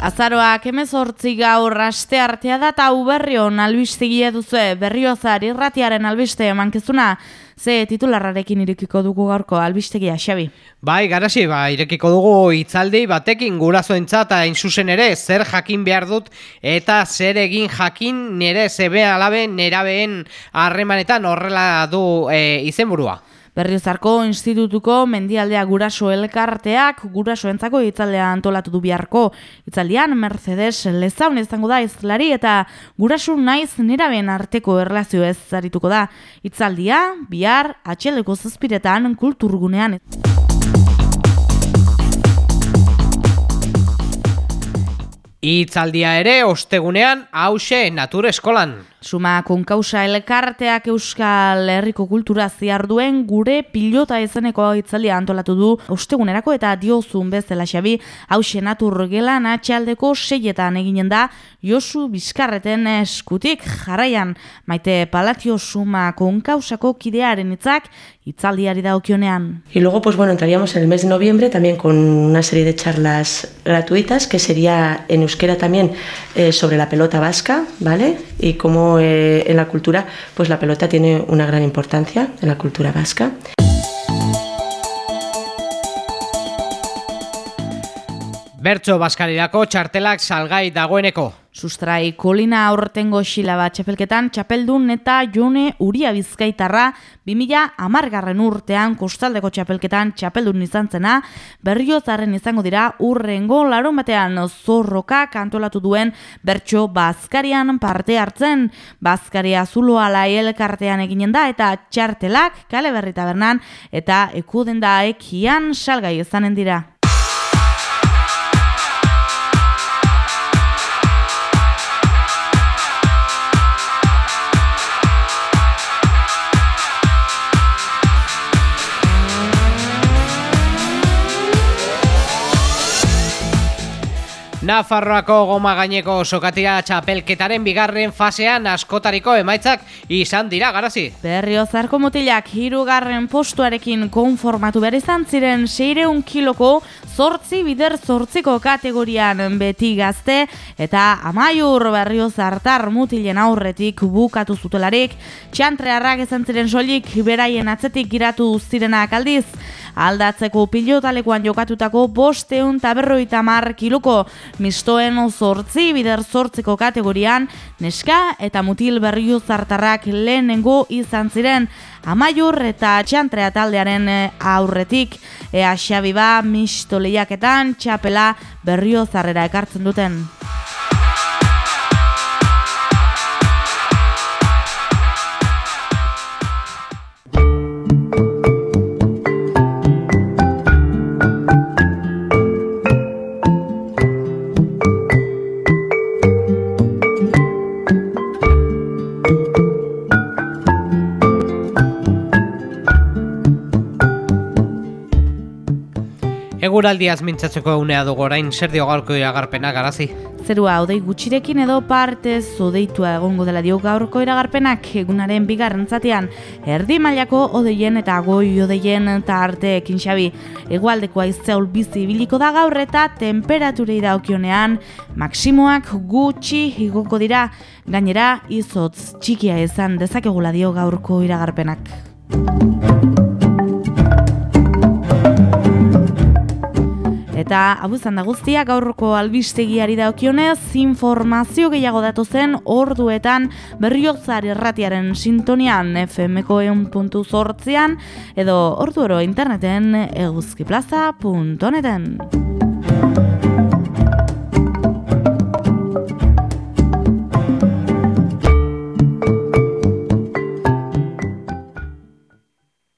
Azaroak emezortzi gaur aste artea da eta uberrion albistegia duzu berriozar irratiaren albiste mankezuna ze titularrarekin irekiko dugu gaurko albistegia, Xabi? Bai, garasi, ba, irekiko dugu itzaldi batekin gurasoentzat hain zuzen ere zer jakin behar dut eta zer egin jakin nire zebe alabe nerabeen harremanetan horrela du e, izenburua. Berriozarko institutuko mendialdea guraso elkarteak gurasoentzako hitzaldea antolatu du biharko. Hitzaldian Mercedes lezaun izango da izlari eta guraso naiz neraben arteko erlazio ez zarituko da. Hitzaldia bihar atxeleko zazpiretan kulturgunean. Itzaldia ere ostegunean hause natur eskolan. Suma konkausa elkarteak euskal herriko kultura ziar duen gure pilota ezeneko itzaldia antolatu du ostegunerako eta diozun bezala xabi hause natur gelan atxaldeko seietan eginen da Josu Bizkarreten eskutik jarraian maite palatio suma konkausako kidearen itzak itzaldiari da. Y luego, pues bueno, entraríamos en el mes de noviembre también con una serie de charlas gratuitas que sería en euskera también eh, sobre la pelota vasca, ¿vale? Y cómo eh, en la cultura, pues la pelota tiene una gran importancia en la cultura vasca. Bertso Baskarirako txartelak salgai dagoeneko. Sustrai kolina aurtengo xila bat txapelketan, txapeldun eta jone uria bizkaitarra 2000 amargarren urtean kostaldeko txapelketan txapeldun izan zena, berriozaren izango dira urrengo larun batean zorroka kantolatu duen bertso bazkarian parte hartzen. Bazkaria zuloa laiel kartean eginen da eta txartelak kale berri tabernan eta ekuden da ekian salgai izanen dira. Nafarroako goma gaineko sokatia txapelketaren bigarren fasean askotariko emaitzak izan dira garazi. Berriozarko mutilak hirugarren postuarekin konformatu behar izan ziren seireun kiloko zortzi bider zortziko kategorian beti gazte eta amaiur berriozartar mutilen aurretik bukatu zutelarik txantrearrak izan ziren solik beraien atzetik giratu zirenak aldiz aldatzeko pilotalekuan jokatutako bosteun taberroita mar kiloko mistoen zortzi bider zortziko kategorian neska eta mutil berriu zartarrak lehenengo izan ziren amaiur eta txantrea taldearen eh, aurretik ea xabi ba misto lehiaketan txapela berrio zarrera ekartzen duten. Eguraldiaz mintzatzeko unea dugu orain zer dio gaurko iragarpena garazi. Zerua odei gutxirekin edo parte zodeitua egongo dela dio gaurko iragarpenak egunaren bigarren zatean erdi mailako odeien eta goi odeien eta arteekin xabi. Egualdeko aizeul bizi biliko da gaur eta temperaturei daukionean maksimoak gutxi igoko dira gainera izotz txikia izan dezakegula dio gaurko iragarpenak. Eta abuzan da guztia gaurko albistegiari daukionez, informazio gehiago datu zen orduetan berriozar erratiaren sintonian FMko puntu zortzian, edo ordu oro interneten eguzkiplaza.neten.